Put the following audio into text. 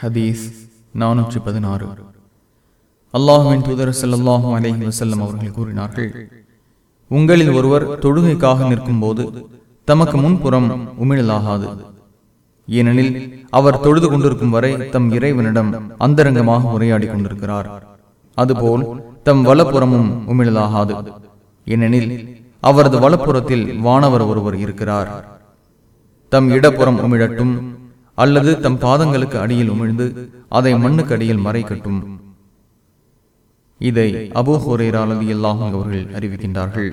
ஹதீஸ் நானூற்றி பதினாறு அல்லாஹுவின் தூதர் ஸல்லல்லாஹு அலஹி வசல்லம் அவர்கள் கூறினார்கள் உங்களில் ஒருவர் தொழுகைக்காக நிற்கும் போது தமக்கு முன்புறம் உமிழலாகாது. ஏனெனில் அவர் தொழுது கொண்டிருக்கும் வரை தம் இறைவனிடம் அந்தரங்கமாக உரையாடி கொண்டிருக்கிறார். அதுபோல் தம் வலப்புறமும் உமிழலாகாது. ஏனெனில் அவரது வலப்புறத்தில் வானவர் ஒருவர் இருக்கிறார். தம் இடப்புறம் உமிழட்டும் அல்லது தம் பாதங்களுக்கு அடியில் உமிழ்ந்து அதை மண்ணுக்கு அடியில் மறைக்கட்டும் இதை அபூ ஹுரைரா அவர்கள் அறிவிக்கின்றார்கள்.